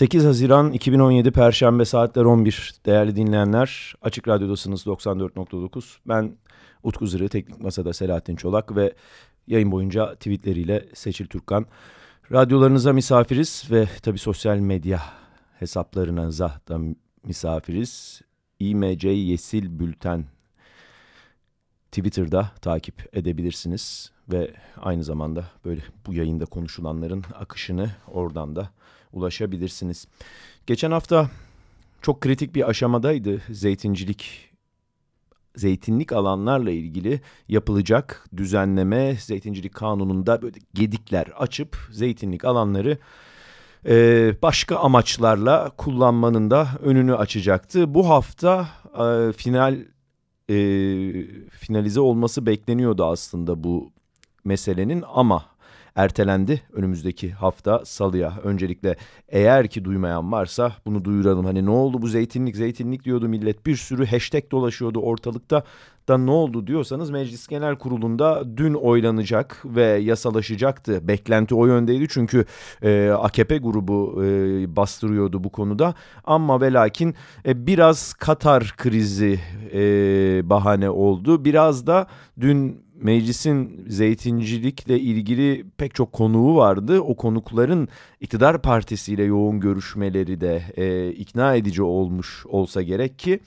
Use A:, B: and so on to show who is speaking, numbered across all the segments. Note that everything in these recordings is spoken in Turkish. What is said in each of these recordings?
A: 8 Haziran 2017 Perşembe saatler 11 değerli dinleyenler Açık Radyo'dasınız 94.9 ben Utku Zırı Teknik Masa'da Selahattin Çolak ve yayın boyunca tweetleriyle Seçil Türkkan. Radyolarınıza misafiriz ve tabi sosyal medya hesaplarınıza da misafiriz. İMC Yesil Bülten Twitter'da takip edebilirsiniz ve aynı zamanda böyle bu yayında konuşulanların akışını oradan da ulaşabilirsiniz. Geçen hafta çok kritik bir aşamadaydı zeytincilik zeytinlik alanlarla ilgili yapılacak düzenleme zeytincilik kanununda böyle gedikler açıp zeytinlik alanları e, başka amaçlarla kullanmanın da önünü açacaktı. Bu hafta e, final e, finalize olması bekleniyordu aslında bu meselenin ama ertelendi önümüzdeki hafta salıya. Öncelikle eğer ki duymayan varsa bunu duyuralım. Hani ne oldu bu zeytinlik zeytinlik diyordu millet bir sürü hashtag dolaşıyordu ortalıkta da ne oldu diyorsanız Meclis Genel Kurulu'nda dün oylanacak ve yasalaşacaktı. Beklenti o yöndeydi çünkü e, AKP grubu e, bastırıyordu bu konuda. Ama ve lakin e, biraz Katar krizi e, bahane oldu. Biraz da dün meclisin zeytincilikle ilgili pek çok konuğu vardı. O konukların iktidar partisiyle yoğun görüşmeleri de e, ikna edici olmuş olsa gerek ki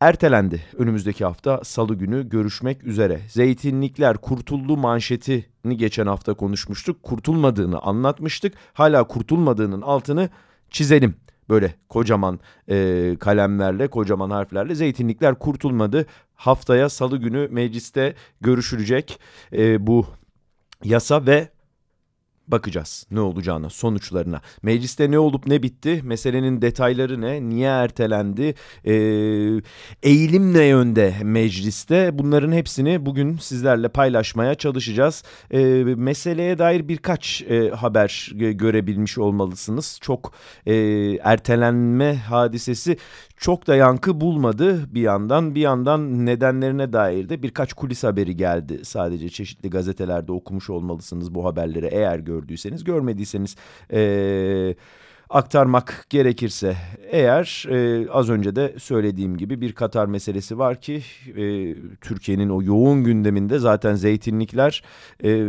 A: ertelendi. Önümüzdeki hafta salı günü görüşmek üzere. Zeytinlikler kurtuldu manşetini geçen hafta konuşmuştuk. Kurtulmadığını anlatmıştık. Hala kurtulmadığının altını çizelim böyle kocaman e, kalemlerle, kocaman harflerle zeytinlikler kurtulmadı. Haftaya salı günü mecliste görüşülecek e, bu yasa ve bakacağız ne olacağına, sonuçlarına. Mecliste ne olup ne bitti, meselenin detayları ne, niye ertelendi, e, eğilim ne yönde mecliste bunların hepsini bugün sizlerle paylaşmaya çalışacağız. E, meseleye dair birkaç e, haber görebilmiş olmalısınız. Çok e, ertelenme hadisesi çok da yankı bulmadı bir yandan. Bir yandan nedenlerine dair de birkaç kulis haberi geldi. Sadece çeşitli gazetelerde okumuş olmalısınız bu haberleri eğer gördüyseniz. Görmediyseniz... Ee, aktarmak gerekirse eğer e, az önce de söylediğim gibi bir Katar meselesi var ki e, Türkiye'nin o yoğun gündeminde zaten zeytinlikler e,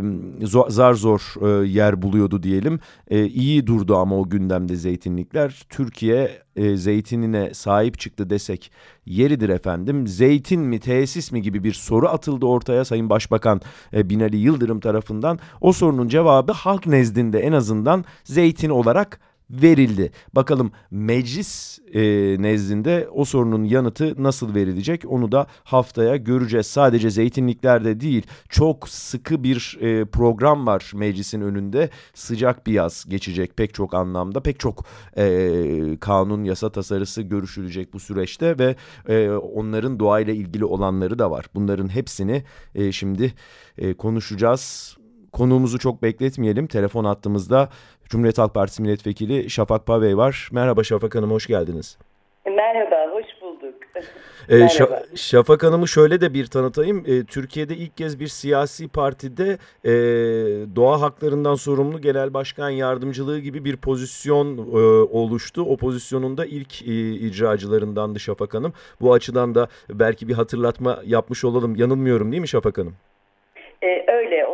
A: zar zor e, yer buluyordu diyelim. E, iyi durdu ama o gündemde zeytinlikler. Türkiye e, zeytinine sahip çıktı desek yeridir efendim. Zeytin mi tesis mi gibi bir soru atıldı ortaya Sayın Başbakan e, Binali Yıldırım tarafından. O sorunun cevabı halk nezdinde en azından zeytin olarak verildi. Bakalım meclis e, nezdinde o sorunun yanıtı nasıl verilecek onu da haftaya göreceğiz. Sadece zeytinliklerde değil çok sıkı bir e, program var meclisin önünde. Sıcak bir yaz geçecek pek çok anlamda pek çok e, kanun yasa tasarısı görüşülecek bu süreçte ve e, onların doğayla ilgili olanları da var. Bunların hepsini e, şimdi e, konuşacağız. Konuğumuzu çok bekletmeyelim. Telefon attığımızda Cumhuriyet Halk Partisi Milletvekili Şafak Pavey var. Merhaba Şafak Hanım, hoş geldiniz.
B: Merhaba, hoş bulduk.
A: Ee, Şafak Hanım'ı şöyle de bir tanıtayım. Ee, Türkiye'de ilk kez bir siyasi partide e, doğa haklarından sorumlu genel başkan yardımcılığı gibi bir pozisyon e, oluştu. O pozisyonun da ilk e, icracılarındandı Şafak Hanım. Bu açıdan da belki bir hatırlatma yapmış olalım. Yanılmıyorum değil mi Şafak Hanım?
B: Ee, öyle,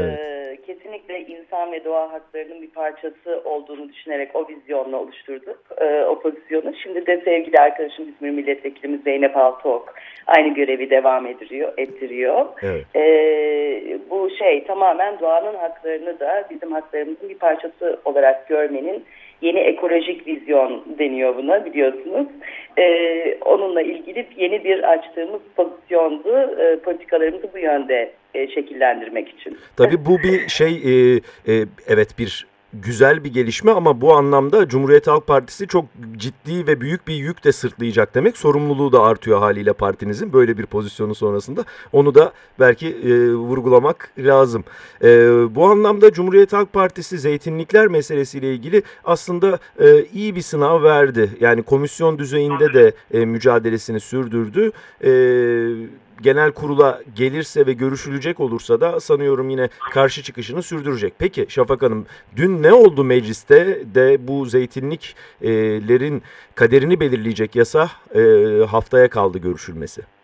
B: E, evet kesinlikle insan ve doğa haklarının bir parçası olduğunu düşünerek o vizyonla oluşturduk e, o pozisyonu. Şimdi de sevgili arkadaşım İzmir Milletvekilimiz Zeynep Altıok aynı görevi devam ettiriyor. ettiriyor. Evet. E, bu şey tamamen doğanın haklarını da bizim haklarımızın bir parçası olarak görmenin yeni ekolojik vizyon deniyor buna biliyorsunuz. Ee, onunla ilgili yeni bir açtığımız pozisyondu. Ee, politikalarımızı bu yönde e, şekillendirmek için.
A: Tabii bu bir şey e, e, evet bir güzel bir gelişme ama bu anlamda Cumhuriyet Halk Partisi çok ciddi ve büyük bir yük de sırtlayacak demek. Sorumluluğu da artıyor haliyle partinizin böyle bir pozisyonu sonrasında. Onu da belki e, vurgulamak lazım. E, bu anlamda Cumhuriyet Halk Partisi zeytinlikler meselesiyle ilgili aslında e, iyi bir sınav verdi. Yani komisyon düzeyinde de e, mücadelesini sürdürdü. E, genel kurula gelirse ve görüşülecek olursa da sanıyorum yine karşı çıkışını sürdürecek. Peki Şafak Hanım dün ne oldu mecliste de bu zeytinliklerin kaderini belirleyecek yasa e, haftaya kaldı görüşülmesi?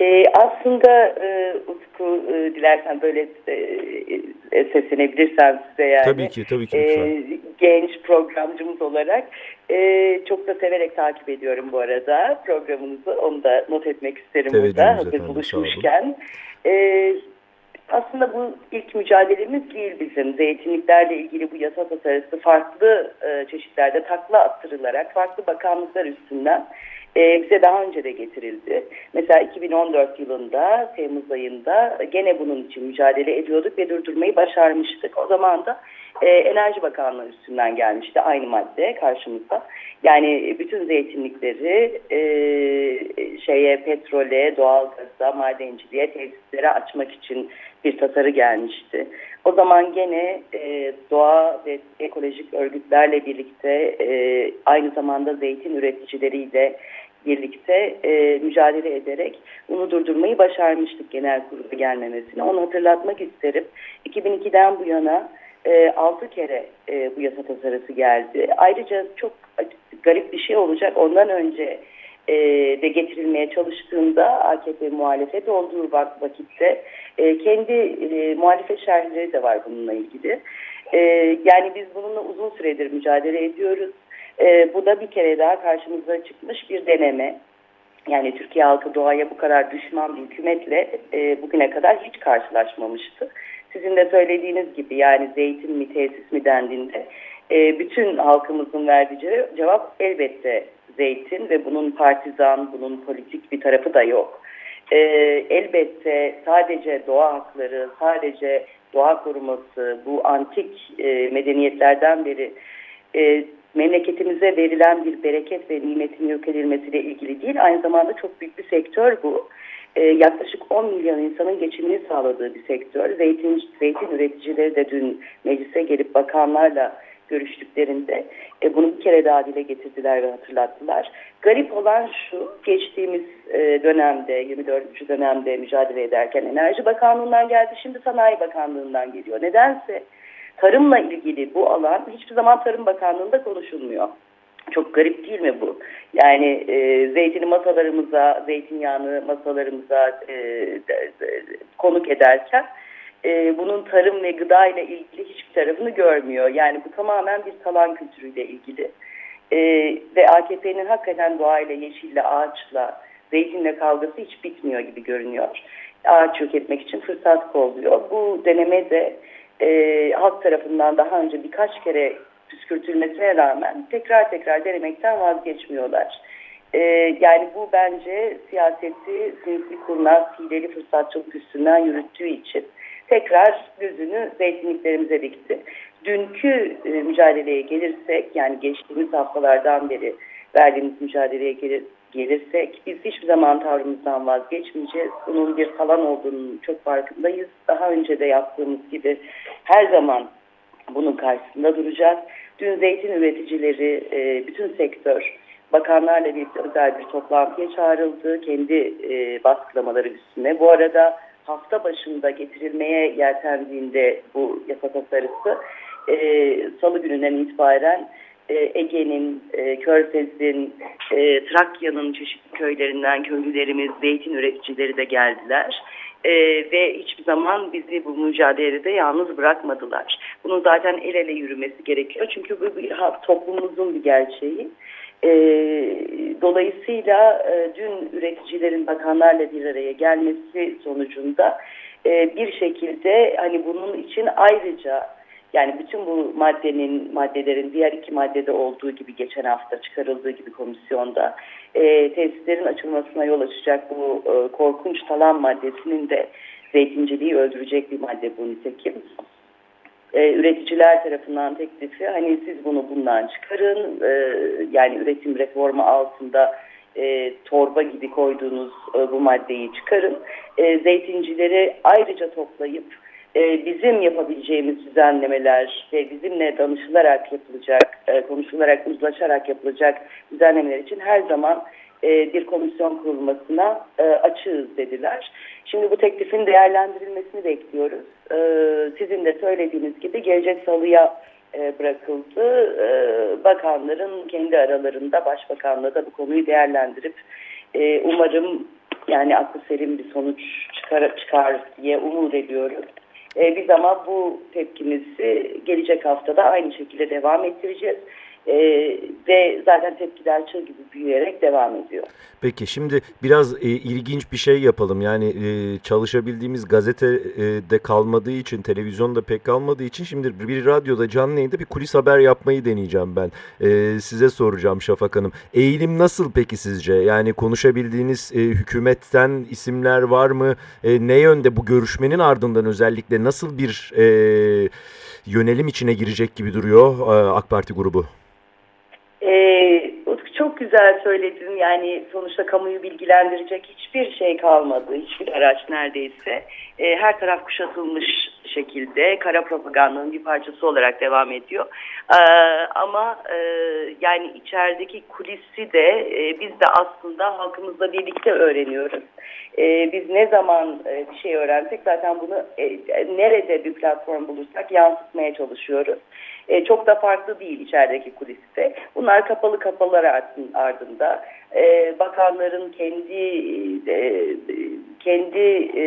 B: E, aslında e, Utku e, dilersen böyle e, e, seslenebilirsem size yani.
A: Tabii ki tabii ki.
B: E, genç programcımız olarak e, çok da severek takip ediyorum bu arada programınızı. Onu da not etmek isterim burada hazır buluşmuşken. E, aslında bu ilk mücadelemiz değil bizim. Zeytinliklerle ilgili bu yasa tasarısı farklı e, çeşitlerde takla attırılarak farklı bakanlıklar üstünden e, bize daha önce de getirildi. Mesela 2014 yılında Temmuz ayında gene bunun için mücadele ediyorduk ve durdurmayı başarmıştık. O zaman da e, Enerji Bakanlığı üstünden gelmişti aynı madde karşımıza. Yani bütün zeytinlikleri e, şeye petrole, doğalgaza, madenciliğe, tesislere açmak için bir tasarı gelmişti. O zaman gene e, doğa ve ekolojik örgütlerle birlikte e, aynı zamanda zeytin üreticileriyle birlikte e, mücadele ederek bunu durdurmayı başarmıştık genel kurula gelmemesine. Onu hatırlatmak isterim. 2002'den bu yana e, 6 kere e, bu yasa tasarısı geldi. Ayrıca çok garip bir şey olacak. Ondan önce e, de getirilmeye çalıştığında AKP muhalefet olduğu vakitte e, kendi e, muhalefet şerhleri de var bununla ilgili. E, yani biz bununla uzun süredir mücadele ediyoruz. E, bu da bir kere daha karşımıza çıkmış bir deneme. Yani Türkiye halkı doğaya bu kadar düşman bir hükümetle e, bugüne kadar hiç karşılaşmamıştı. Sizin de söylediğiniz gibi yani zeytin mi tesis mi dendiğinde e, bütün halkımızın verdiği cevap elbette zeytin ve bunun partizan, bunun politik bir tarafı da yok. E, elbette sadece doğa hakları, sadece doğa koruması, bu antik e, medeniyetlerden beri e, memleketimize verilen bir bereket ve nimetin yok edilmesiyle ilgili değil. Aynı zamanda çok büyük bir sektör bu. Ee, yaklaşık 10 milyon insanın geçimini sağladığı bir sektör. Zeytin, zeytin üreticileri de dün meclise gelip bakanlarla görüştüklerinde e, bunu bir kere daha dile getirdiler ve hatırlattılar. Garip olan şu, geçtiğimiz e, dönemde, 24. dönemde mücadele ederken Enerji Bakanlığı'ndan geldi, şimdi Sanayi Bakanlığı'ndan geliyor. Nedense tarımla ilgili bu alan hiçbir zaman Tarım Bakanlığı'nda konuşulmuyor. Çok garip değil mi bu? Yani e, zeytini masalarımıza, zeytinyağını masalarımıza e, de, de, konuk ederken e, bunun tarım ve gıda ile ilgili hiçbir tarafını görmüyor. Yani bu tamamen bir talan kültürüyle ilgili. E, ve AKP'nin hakikaten doğayla, yeşille, ağaçla, zeytinle kavgası hiç bitmiyor gibi görünüyor. Ağaç yok etmek için fırsat kolluyor. Bu deneme de e, halk tarafından daha önce birkaç kere püskürtülmesine rağmen tekrar tekrar denemekten vazgeçmiyorlar. E, yani bu bence siyaseti sinsi kurnaz, hileli fırsatçılık üstünden yürüttüğü için tekrar gözünü zeytinliklerimize dikti. Dünkü e, mücadeleye gelirsek yani geçtiğimiz haftalardan beri verdiğimiz mücadeleye gelir, gelirsek biz hiçbir zaman tavrımızdan vazgeçmeyeceğiz. Bunun bir falan olduğunu çok farkındayız. Daha önce de yaptığımız gibi her zaman bunun karşısında duracağız. Dün zeytin üreticileri, e, bütün sektör bakanlarla birlikte özel bir toplantıya çağrıldı. Kendi e, baskılamaları üstüne. Bu arada hafta başında getirilmeye yeltendiğinde bu yasa tasarısı e, salı gününden itibaren Ege'nin, e, Körfez'in, e, Trakya'nın çeşitli köylerinden köylülerimiz, zeytin üreticileri de geldiler. Ee, ve hiçbir zaman bizi bu mücadelede yalnız bırakmadılar. Bunun zaten el ele yürümesi gerekiyor. Çünkü bu bir toplumumuzun bir gerçeği. E, dolayısıyla e, dün üreticilerin bakanlarla bir araya gelmesi sonucunda e, bir şekilde hani bunun için ayrıca yani bütün bu maddenin, maddelerin diğer iki maddede olduğu gibi geçen hafta çıkarıldığı gibi komisyonda e, tesislerin açılmasına yol açacak bu e, korkunç talan maddesinin de zeytinciliği öldürecek bir madde bu nitekim. e, üreticiler tarafından teklifi hani siz bunu bundan çıkarın e, yani üretim reformu altında e, torba gibi koyduğunuz e, bu maddeyi çıkarın. E, zeytincileri ayrıca toplayıp e, bizim yapabileceğimiz düzenlemeler ve bizimle danışılarak yapılacak, e, konuşularak, uzlaşarak yapılacak düzenlemeler için her zaman e, bir komisyon kurulmasına açığız dediler. Şimdi bu teklifin değerlendirilmesini bekliyoruz. Sizin de söylediğiniz gibi gelecek salıya bırakıldı. Bakanların kendi aralarında başbakanla da bu konuyu değerlendirip umarım yani aklı selim bir sonuç çıkar, çıkar diye umut ediyoruz. E, biz ama bu tepkimizi gelecek haftada aynı şekilde devam ettireceğiz. E, ve zaten tepkiler çığ gibi büyüyerek devam ediyor.
A: Peki şimdi biraz e, ilginç bir şey yapalım. Yani e, çalışabildiğimiz gazetede kalmadığı için, televizyonda pek kalmadığı için şimdi bir radyoda canlı yayında bir kulis haber yapmayı deneyeceğim ben. E, size soracağım Şafak Hanım. Eğilim nasıl peki sizce? Yani konuşabildiğiniz e, hükümetten isimler var mı? E, ne yönde bu görüşmenin ardından özellikle nasıl bir e, yönelim içine girecek gibi duruyor e, AK Parti grubu?
B: Ee, çok güzel söyledin. Yani sonuçta kamuyu bilgilendirecek hiçbir şey kalmadı. Hiçbir araç neredeyse. Ee, her taraf kuşatılmış şekilde kara propagandanın bir parçası olarak devam ediyor. Ee, ama e, yani içerideki kulisi de e, biz de aslında halkımızla birlikte öğreniyoruz. E, biz ne zaman e, bir şey öğrensek zaten bunu e, nerede bir platform bulursak yansıtmaya çalışıyoruz. E, çok da farklı değil içerideki kuliste. Bunlar kapalı kapalı ardında e, bakanların kendi e, kendi e,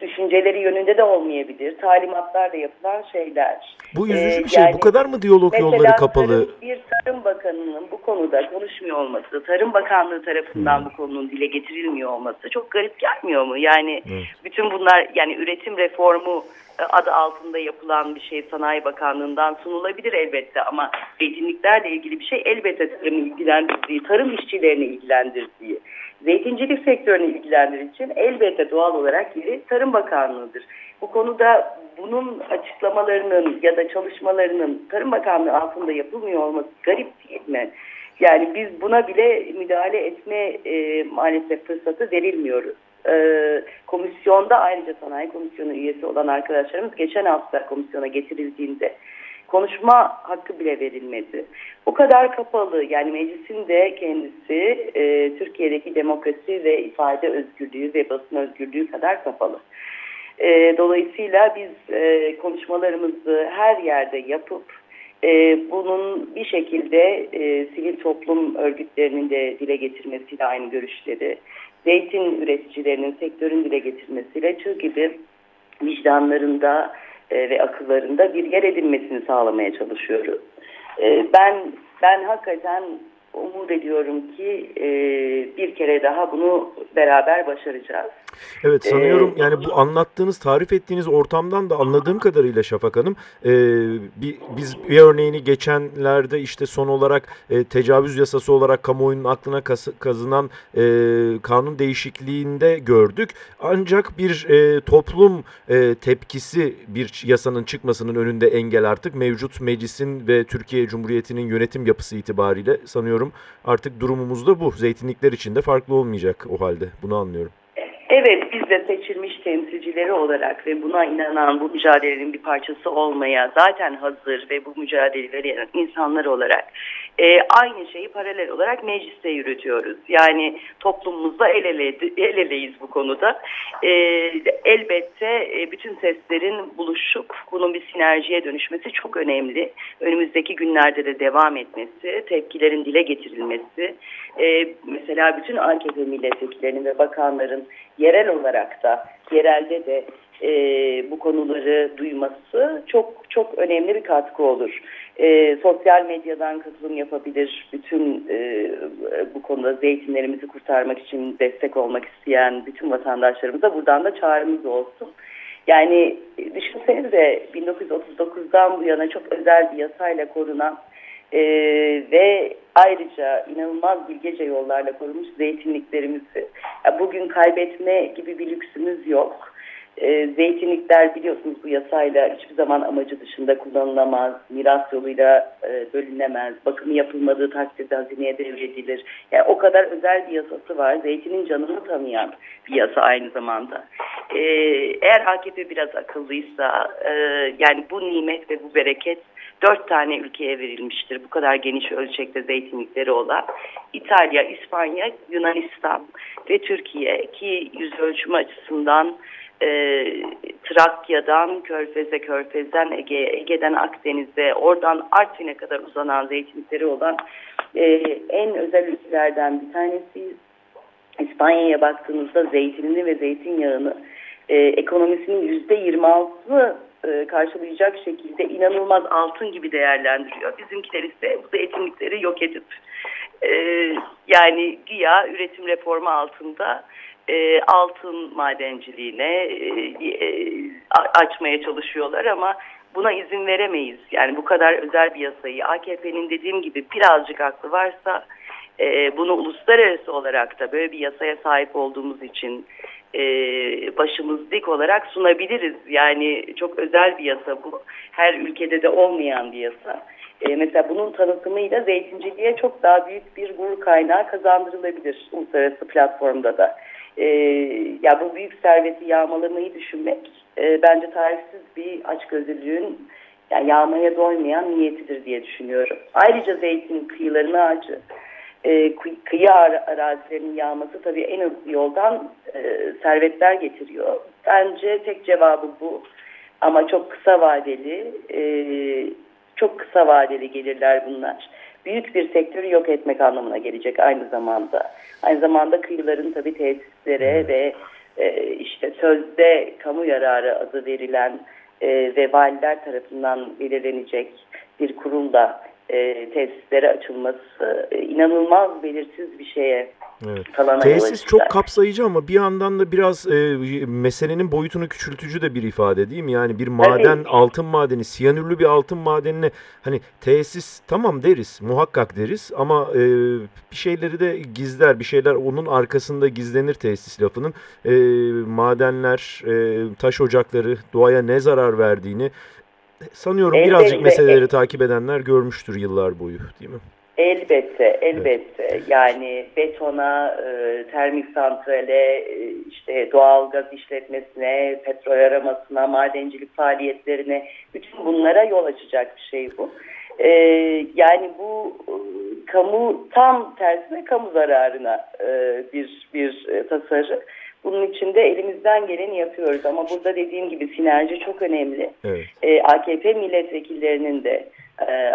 B: düşünceleri yönünde de olmayabilir. Talimatlar da yapılan şeyler.
A: Bu üzücü ee, bir şey. Yani, bu kadar mı diyalog yolları kapalı?
B: Tarım, bir Tarım Bakanı'nın bu konuda konuşmuyor olması, Tarım Bakanlığı tarafından hmm. bu konunun dile getirilmiyor olması çok garip gelmiyor mu? Yani evet. bütün bunlar yani üretim reformu e, adı altında yapılan bir şey Sanayi Bakanlığı'ndan sunulabilir elbette ama zeytinliklerle ilgili bir şey elbette tarımı ilgilendirdiği, tarım işçilerini ilgilendirdiği, zeytincilik sektörünü ilgilendirdiği için elbette doğal olarak yeri Tarım Bakanlığı'dır. Bu konuda bunun açıklamalarının ya da çalışmalarının Tarım Bakanlığı altında yapılmıyor olması garip değil mi? Yani biz buna bile müdahale etme e, maalesef fırsatı verilmiyoruz e, komisyonda ayrıca sanayi komisyonu üyesi olan arkadaşlarımız geçen hafta komisyona getirildiğinde konuşma hakkı bile verilmedi. O kadar kapalı yani meclisin de kendisi e, Türkiye'deki demokrasi ve ifade özgürlüğü ve basın özgürlüğü kadar kapalı. E, dolayısıyla biz e, konuşmalarımızı her yerde yapıp e, bunun bir şekilde e, sivil toplum örgütlerinin de dile getirmesiyle aynı görüşleri zeytin üreticilerinin sektörün dile getirmesiyle çığ gibi vicdanlarında e, ve akıllarında bir yer edinmesini sağlamaya çalışıyoruz. E, ben ben hakikaten umut ediyorum ki e, bir kere daha bunu beraber başaracağız.
A: Evet sanıyorum ee, yani bu anlattığınız, tarif ettiğiniz ortamdan da anladığım kadarıyla Şafak Hanım e, bir, biz bir örneğini geçenlerde işte son olarak e, tecavüz yasası olarak kamuoyunun aklına kazınan e, kanun değişikliğinde gördük. Ancak bir e, toplum e, tepkisi bir yasanın çıkmasının önünde engel artık mevcut meclisin ve Türkiye Cumhuriyeti'nin yönetim yapısı itibariyle sanıyorum artık durumumuz da bu. Zeytinlikler için de farklı olmayacak o halde bunu anlıyorum.
B: Evet biz de seçilmiş temsilcileri olarak ve buna inanan bu mücadelenin bir parçası olmaya zaten hazır ve bu mücadeleyi veren insanlar olarak e, aynı şeyi paralel olarak mecliste yürütüyoruz. Yani toplumumuzla el, ele, el eleyiz bu konuda. E, elbette e, bütün seslerin buluşup bunun bir sinerjiye dönüşmesi çok önemli. Önümüzdeki günlerde de devam etmesi, tepkilerin dile getirilmesi, e, mesela bütün AKP milletvekillerinin ve bakanların yerel olarak da, yerelde de e, bu konuları duyması çok çok önemli bir katkı olur. E, sosyal medyadan katılım yapabilir. Bütün e, bu konuda zeytinlerimizi kurtarmak için destek olmak isteyen bütün vatandaşlarımıza buradan da çağrımız olsun. Yani düşünsenize 1939'dan bu yana çok özel bir yasayla korunan e, ve ayrıca inanılmaz bilgece yollarla korunmuş zeytinliklerimizi bugün kaybetme gibi bir lüksümüz yok. E, zeytinlikler biliyorsunuz bu yasayla hiçbir zaman amacı dışında kullanılamaz, miras yoluyla e, bölünemez, bakımı yapılmadığı takdirde hazineye devredilir. Yani o kadar özel bir yasası var. Zeytinin canını tanıyan bir yasa aynı zamanda. E, eğer AKP biraz akıllıysa e, yani bu nimet ve bu bereket dört tane ülkeye verilmiştir. Bu kadar geniş ölçekte zeytinlikleri olan İtalya, İspanya, Yunanistan ve Türkiye ki yüz ölçümü açısından e, Trakya'dan Körfez'e, Körfez'den Ege, Ege'den Akdeniz'e, oradan Artvin'e kadar uzanan zeytinlikleri olan e, en özel ülkelerden bir tanesi. İspanya'ya baktığımızda zeytinini ve zeytinyağını e, ekonomisinin yüzde 26'ını e, karşılayacak şekilde inanılmaz altın gibi değerlendiriyor. Bizimkiler ise bu zeytinlikleri yok edip e, yani güya üretim reformu altında e, altın madenciliğine e, e, açmaya çalışıyorlar ama buna izin veremeyiz. Yani bu kadar özel bir yasayı AKP'nin dediğim gibi birazcık aklı varsa e, bunu uluslararası olarak da böyle bir yasaya sahip olduğumuz için e, başımız dik olarak sunabiliriz. Yani çok özel bir yasa bu. Her ülkede de olmayan bir yasa. E, mesela bunun tanıtımıyla zeytinciliğe çok daha büyük bir gurur kaynağı kazandırılabilir uluslararası platformda da. E, ya bu büyük serveti yağmalamayı düşünmek e, bence tarifsiz bir açgözlülüğün yani yağmaya doymayan niyetidir diye düşünüyorum. Ayrıca zeytin kıyılarını ağacı e, kıyı arazilerinin yağması tabii en hızlı yoldan e, servetler getiriyor. Bence tek cevabı bu. Ama çok kısa vadeli, e, çok kısa vadeli gelirler bunlar. Büyük bir sektörü yok etmek anlamına gelecek aynı zamanda. Aynı zamanda kıyıların tabii tesislere ve e, işte sözde kamu yararı adı verilen e, ve valiler tarafından belirlenecek bir kurulla e, tesislere açılması e, inanılmaz belirsiz bir şeye
A: Evet. Tesis çok kapsayıcı ama bir yandan da biraz e, meselenin boyutunu küçültücü de bir ifade değil mi? Yani bir maden, evet. altın madeni, siyanürlü bir altın madenine hani tesis tamam deriz, muhakkak deriz ama e, bir şeyleri de gizler, bir şeyler onun arkasında gizlenir tesis lafının. E, madenler, e, taş ocakları doğaya ne zarar verdiğini sanıyorum elbette, birazcık meseleleri el, takip edenler görmüştür yıllar boyu değil mi?
B: Elbette, elbette. Evet. Yani betona, e, termik santrale, e, işte doğal gaz işletmesine, petrol aramasına, madencilik faaliyetlerine, bütün bunlara yol açacak bir şey bu. E, yani bu e, kamu tam tersine kamu zararına e, bir bir e, tasarı. Bunun için de elimizden geleni yapıyoruz ama burada dediğim gibi sinerji çok önemli. Evet. E, AKP milletvekillerinin de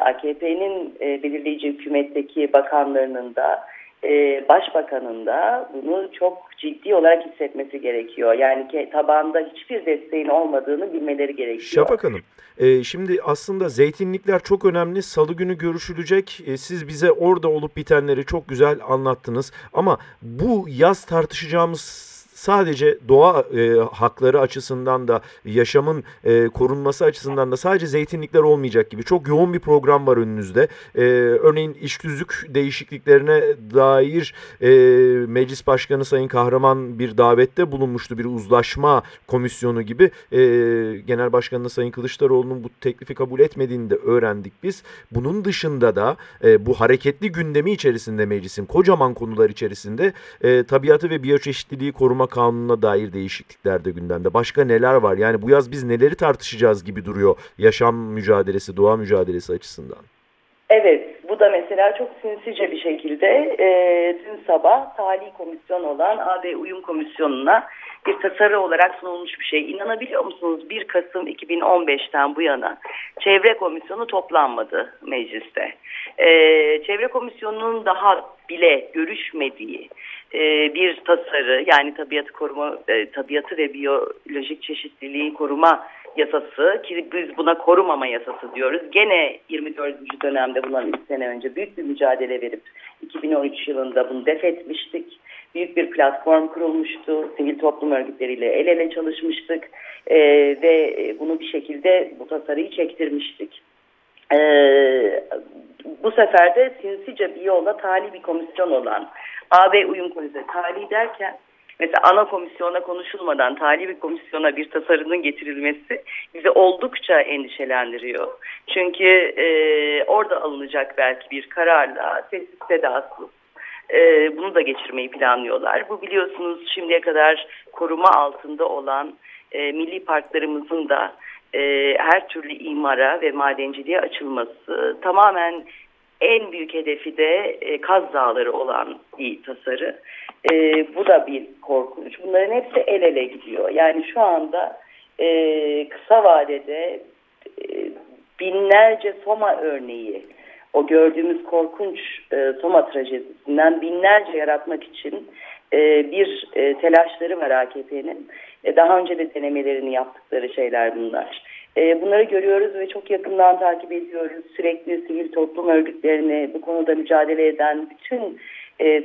B: AKP'nin e, belirleyici hükümetteki bakanlarının da e, başbakanın da bunu çok ciddi olarak hissetmesi gerekiyor. Yani tabanda hiçbir desteğin olmadığını bilmeleri gerekiyor.
A: Şafak Hanım, e, şimdi aslında zeytinlikler çok önemli. Salı günü görüşülecek. Siz bize orada olup bitenleri çok güzel anlattınız. Ama bu yaz tartışacağımız sadece doğa e, hakları açısından da yaşamın e, korunması açısından da sadece zeytinlikler olmayacak gibi çok yoğun bir program var önünüzde. E, örneğin işsizlik değişikliklerine dair e, Meclis Başkanı Sayın Kahraman bir davette bulunmuştu bir uzlaşma komisyonu gibi. E, Genel Başkanı Sayın Kılıçdaroğlu'nun bu teklifi kabul etmediğini de öğrendik biz. Bunun dışında da e, bu hareketli gündemi içerisinde meclisin kocaman konular içerisinde e, tabiatı ve biyoçeşitliliği koruma kanununa dair değişiklikler de gündemde. Başka neler var? Yani bu yaz biz neleri tartışacağız gibi duruyor yaşam mücadelesi, doğa mücadelesi açısından.
B: Evet, bu da mesela çok sinsice bir şekilde e, dün sabah tali komisyon olan AB Uyum Komisyonu'na bir tasarı olarak sunulmuş bir şey. İnanabiliyor musunuz 1 Kasım 2015'ten bu yana Çevre Komisyonu toplanmadı mecliste. E, Çevre Komisyonu'nun daha bile görüşmediği bir tasarı yani tabiatı koruma e, tabiatı ve biyolojik çeşitliliği koruma yasası ki biz buna korumama yasası diyoruz. Gene 24. dönemde bundan 3 sene önce büyük bir mücadele verip 2013 yılında bunu def etmiştik. Büyük bir platform kurulmuştu. Sivil toplum örgütleriyle el ele çalışmıştık e, ve bunu bir şekilde bu tasarıyı çektirmiştik. E, bu sefer de sinsice bir yolla tali bir komisyon olan AB uyum komisyonu tali derken mesela ana komisyona konuşulmadan tali bir komisyona bir tasarının getirilmesi bizi oldukça endişelendiriyor. Çünkü e, orada alınacak belki bir kararla sessiz sedasız e, bunu da geçirmeyi planlıyorlar. Bu biliyorsunuz şimdiye kadar koruma altında olan e, milli parklarımızın da e, her türlü imara ve madenciliğe açılması tamamen en büyük hedefi de e, Kaz Dağları olan bir tasarı. E, bu da bir korkunç. Bunların hepsi el ele gidiyor. Yani şu anda e, kısa vadede e, binlerce Soma örneği, o gördüğümüz korkunç e, Soma trajedisinden binlerce yaratmak için e, bir e, telaşları var AKP'nin. E, daha önce de denemelerini yaptıkları şeyler bunlar. Bunları görüyoruz ve çok yakından takip ediyoruz. Sürekli sivil toplum örgütlerini bu konuda mücadele eden bütün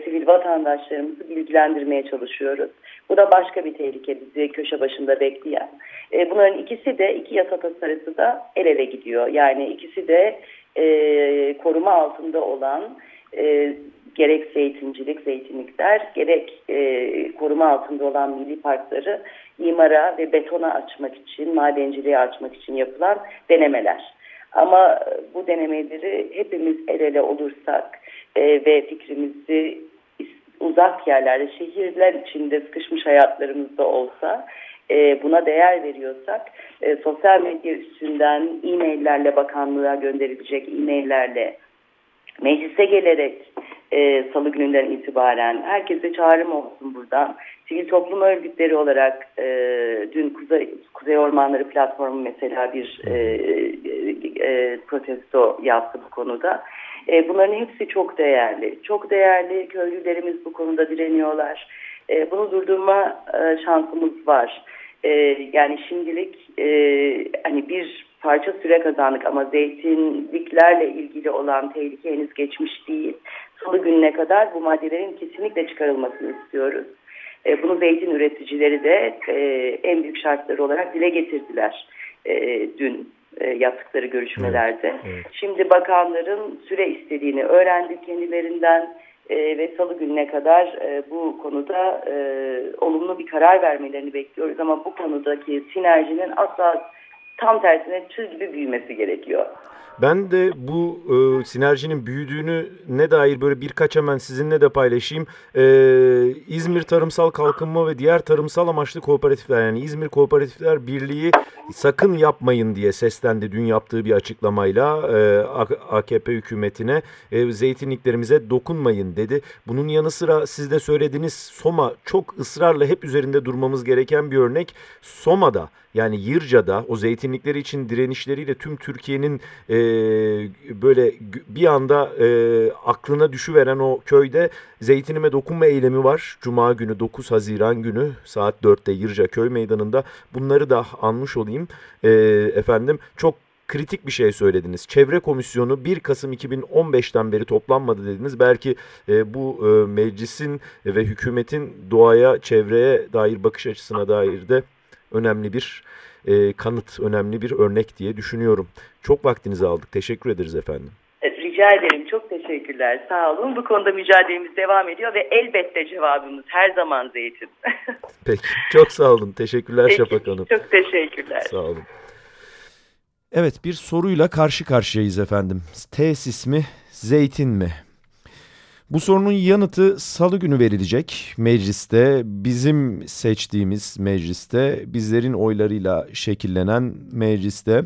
B: sivil vatandaşlarımızı bilgilendirmeye çalışıyoruz. Bu da başka bir tehlike bizi köşe başında bekleyen. Bunların ikisi de iki yasa tasarısı da el ele gidiyor. Yani ikisi de koruma altında olan gerek zeytincilik, zeytinlikler gerek e, koruma altında olan milli parkları imara ve betona açmak için, madenciliğe açmak için yapılan denemeler. Ama bu denemeleri hepimiz el ele olursak e, ve fikrimizi uzak yerlerde, şehirler içinde sıkışmış hayatlarımızda olsa e, buna değer veriyorsak e, sosyal medya üstünden e-maillerle bakanlığa gönderilecek e-maillerle meclise gelerek e, salı gününden itibaren herkese çağrım olsun buradan. Sivil toplum örgütleri olarak e, dün Kuzey, Kuzey Ormanları Platformu mesela bir e, e, protesto yaptı bu konuda. E, bunların hepsi çok değerli. Çok değerli köylülerimiz bu konuda direniyorlar. E, bunu durdurma e, şansımız var. E, yani şimdilik e, hani bir parça süre kazandık ama zeytinliklerle ilgili olan tehlike henüz geçmiş değil. Salı gününe kadar bu maddelerin kesinlikle çıkarılmasını istiyoruz. E, bunu zeytin üreticileri de e, en büyük şartları olarak dile getirdiler e, dün e, yaptıkları görüşmelerde. Evet, evet. Şimdi bakanların süre istediğini öğrendik kendilerinden e, ve salı gününe kadar e, bu konuda e, olumlu bir karar vermelerini bekliyoruz ama bu konudaki sinerjinin asla tam tersine çığ gibi büyümesi gerekiyor.
A: Ben de bu e, sinerjinin büyüdüğünü ne dair böyle birkaç hemen sizinle de paylaşayım. E, İzmir Tarımsal Kalkınma ve diğer tarımsal amaçlı kooperatifler yani İzmir Kooperatifler Birliği sakın yapmayın diye seslendi dün yaptığı bir açıklamayla e, AKP hükümetine e, zeytinliklerimize dokunmayın dedi. Bunun yanı sıra siz de söylediğiniz Soma çok ısrarla hep üzerinde durmamız gereken bir örnek. Soma'da yani Yırca'da o zeytinlikleri için direnişleriyle tüm Türkiye'nin e, böyle bir anda e, aklına düşüveren o köyde zeytinime dokunma eylemi var. Cuma günü 9 Haziran günü saat 4'te Yırca köy meydanında bunları da anmış olayım. E, efendim çok kritik bir şey söylediniz. Çevre Komisyonu 1 Kasım 2015'ten beri toplanmadı dediniz. Belki e, bu e, meclisin ve hükümetin doğaya, çevreye dair bakış açısına dair de önemli bir e, kanıt, önemli bir örnek diye düşünüyorum. Çok vaktinizi aldık. Teşekkür ederiz efendim.
B: Rica ederim. Çok teşekkürler. Sağ olun. Bu konuda mücadelemiz devam ediyor ve elbette cevabımız her zaman zeytin.
A: Peki. Çok sağ olun. Teşekkürler Peki, Şafak Hanım.
B: Çok teşekkürler.
A: Sağ olun. Evet bir soruyla karşı karşıyayız efendim. Tesis mi, zeytin mi? Bu sorunun yanıtı salı günü verilecek mecliste. Bizim seçtiğimiz mecliste, bizlerin oylarıyla şekillenen mecliste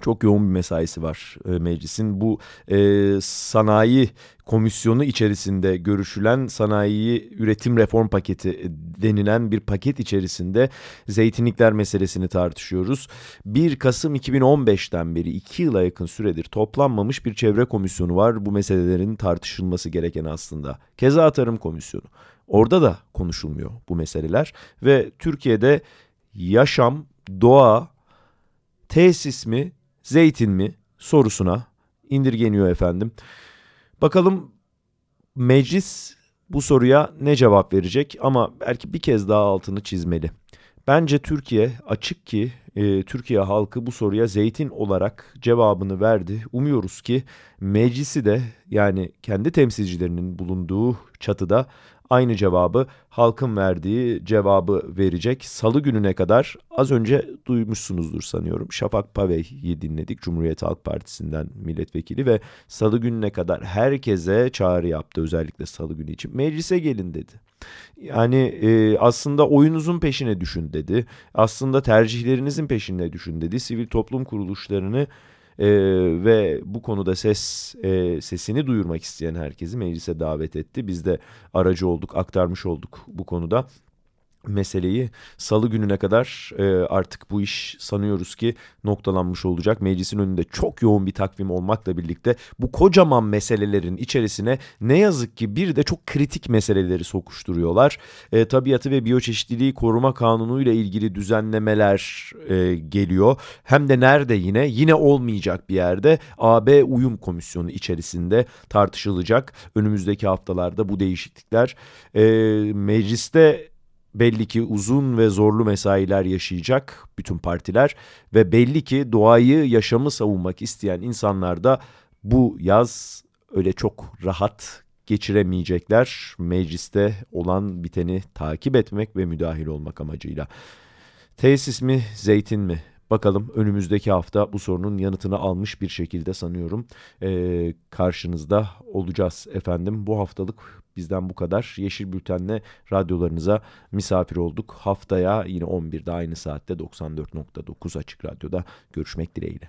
A: çok yoğun bir mesaisi var e, meclisin. Bu e, sanayi komisyonu içerisinde görüşülen sanayi üretim reform paketi denilen bir paket içerisinde zeytinlikler meselesini tartışıyoruz. 1 Kasım 2015'ten beri 2 yıla yakın süredir toplanmamış bir çevre komisyonu var bu meselelerin tartışılması gereken aslında. Keza Tarım Komisyonu. Orada da konuşulmuyor bu meseleler ve Türkiye'de yaşam, doğa, tesis mi, zeytin mi sorusuna indirgeniyor efendim. Bakalım meclis bu soruya ne cevap verecek ama belki bir kez daha altını çizmeli. Bence Türkiye açık ki e, Türkiye halkı bu soruya zeytin olarak cevabını verdi. Umuyoruz ki meclisi de yani kendi temsilcilerinin bulunduğu çatıda aynı cevabı halkın verdiği cevabı verecek. Salı gününe kadar az önce duymuşsunuzdur sanıyorum. Şafak Pavey'i dinledik Cumhuriyet Halk Partisi'nden milletvekili ve salı gününe kadar herkese çağrı yaptı özellikle salı günü için. Meclise gelin dedi. Yani e, aslında oyunuzun peşine düşün dedi. Aslında tercihlerinizin peşine düşün dedi. Sivil toplum kuruluşlarını e, ve bu konuda ses e, sesini duyurmak isteyen herkesi meclise davet etti. Biz de aracı olduk, aktarmış olduk bu konuda meseleyi salı gününe kadar e, artık bu iş sanıyoruz ki noktalanmış olacak. Meclisin önünde çok yoğun bir takvim olmakla birlikte bu kocaman meselelerin içerisine ne yazık ki bir de çok kritik meseleleri sokuşturuyorlar. E, tabiatı ve biyoçeşitliliği koruma kanunu ile ilgili düzenlemeler e, geliyor. Hem de nerede yine? Yine olmayacak bir yerde AB Uyum Komisyonu içerisinde tartışılacak. Önümüzdeki haftalarda bu değişiklikler e, mecliste belli ki uzun ve zorlu mesailer yaşayacak bütün partiler ve belli ki doğayı yaşamı savunmak isteyen insanlar da bu yaz öyle çok rahat geçiremeyecekler. Mecliste olan biteni takip etmek ve müdahil olmak amacıyla. Tesis mi, zeytin mi? Bakalım önümüzdeki hafta bu sorunun yanıtını almış bir şekilde sanıyorum ee, karşınızda olacağız efendim. Bu haftalık Bizden bu kadar. Yeşil Bülten'le radyolarınıza misafir olduk. Haftaya yine 11'de aynı saatte 94.9 Açık Radyo'da görüşmek dileğiyle.